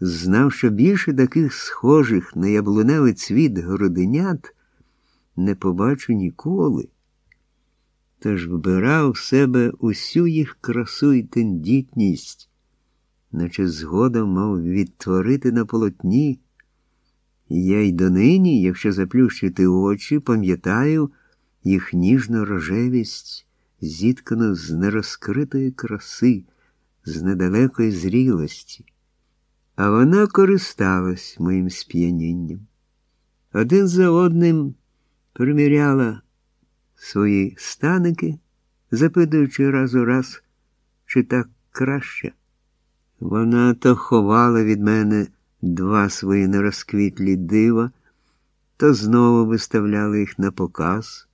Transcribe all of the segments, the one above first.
знав, що більше таких схожих на яблуневий цвіт городенят не побачу ніколи. Тож вбирав в себе усю їх красу і тендітність, наче згодом мав відтворити на полотні. Я й донині, якщо заплющити очі, пам'ятаю їх ніжну рожевість, зіткану з нерозкритої краси, з недалекої зрілості. А вона користалась моїм сп'янінням. Один за одним приміряла свої станики, запитуючи раз у раз, чи так краще. Вона то ховала від мене два свої нерозквітлі дива, то знову виставляла їх на показ.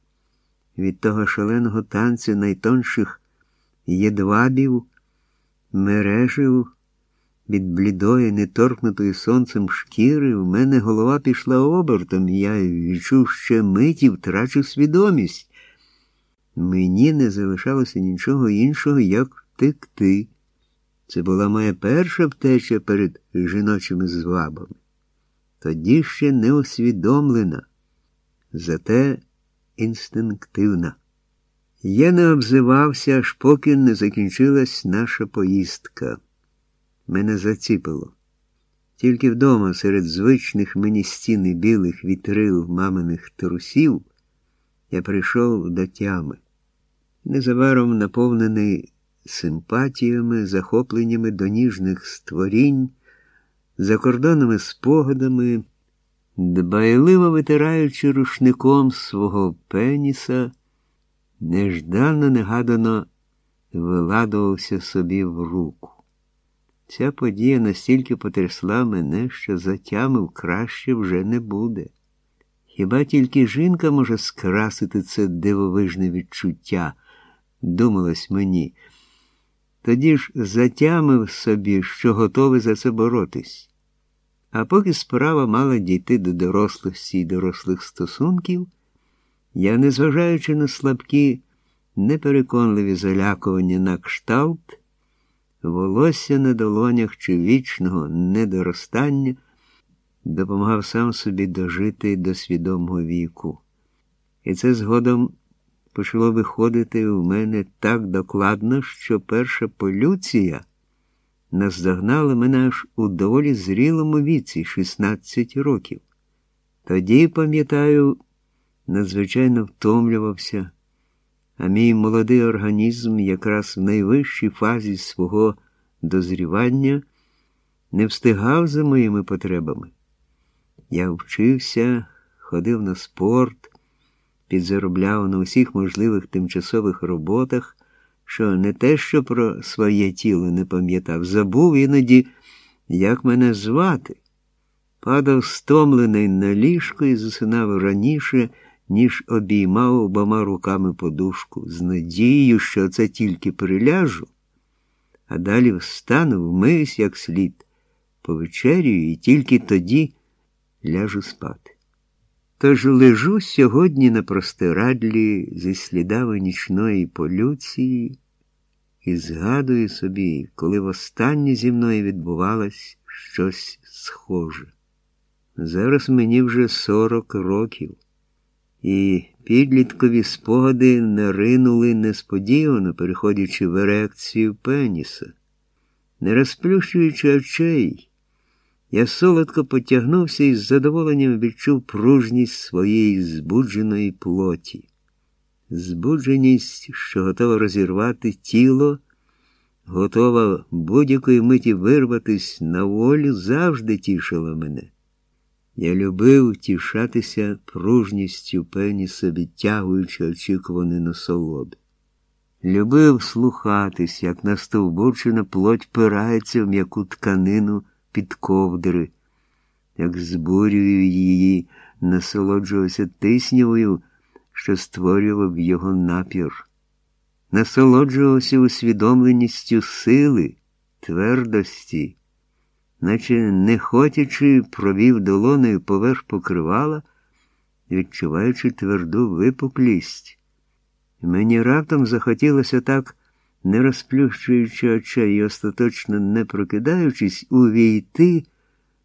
Від того шаленого танцю найтонших єдвабів, мережив, від блідої, неторкнутої сонцем шкіри, в мене голова пішла обертом, і я відчув ще миті, втрачу свідомість. Мені не залишалося нічого іншого, як втекти. Це була моя перша втеча перед жіночими звабами. Тоді ще не усвідомлена, зате інстинктивна. Я не обзивався, аж поки не закінчилась наша поїздка. Мене заціпило. Тільки вдома, серед звичних мені стіни білих вітрил маминих трусів, я прийшов до тями, незабаром наповнений симпатіями, захопленнями до ніжних створінь, закордонними спогадами, дбайливо витираючи рушником свого пеніса, неждано негадано виладувався собі в руку. Ця подія настільки потрясла мене, що затямив краще вже не буде. Хіба тільки жінка може скрасити це дивовижне відчуття, думалось мені. Тоді ж затямив собі, що готовий за це боротись. А поки справа мала дійти до дорослості й дорослих стосунків, я, незважаючи на слабкі, непереконливі залякування на кшталт, волосся на долонях чи вічного недоростання, допомагав сам собі дожити до свідомого віку. І це згодом почало виходити у мене так докладно, що перша полюція наздогнала мене аж у доволі зрілому віці 16 років. Тоді, пам'ятаю, надзвичайно втомлювався, а мій молодий організм якраз в найвищій фазі свого дозрівання не встигав за моїми потребами. Я вчився, ходив на спорт підзаробляв на усіх можливих тимчасових роботах, що не те, що про своє тіло не пам'ятав, забув іноді, як мене звати. Падав стомлений на ліжко і засинав раніше, ніж обіймав обома руками подушку, з надією, що це тільки приляжу, а далі встану, вмиюсь як слід, повечерюю і тільки тоді ляжу спати. Тож лежу сьогодні на простирадлі зі слідами нічної полюції і згадую собі, коли востаннє зі мною відбувалось щось схоже. Зараз мені вже сорок років, і підліткові спогади наринули несподівано, переходячи в ерекцію пеніса, не розплющуючи очей. Я солодко потягнувся і з задоволенням відчув пружність своєї збудженої плоті. Збудженість, що готова розірвати тіло, готова будь-якої миті вирватись на волю, завжди тішила мене. Я любив тішатися пружністю пеніса, відтягуючи очікуваний насолоди. Любив слухатись, як настовбурчена плоть пирається в м'яку тканину під ковдри, як збурюю її, насолоджувався тиснявою, що створював його напір, насолоджувався усвідомленістю сили, твердості, наче нехотячи провів долоною поверх покривала, відчуваючи тверду випуклість. Мені раптом захотілося так не розплющуючи очей і остаточно не прокидаючись, увійти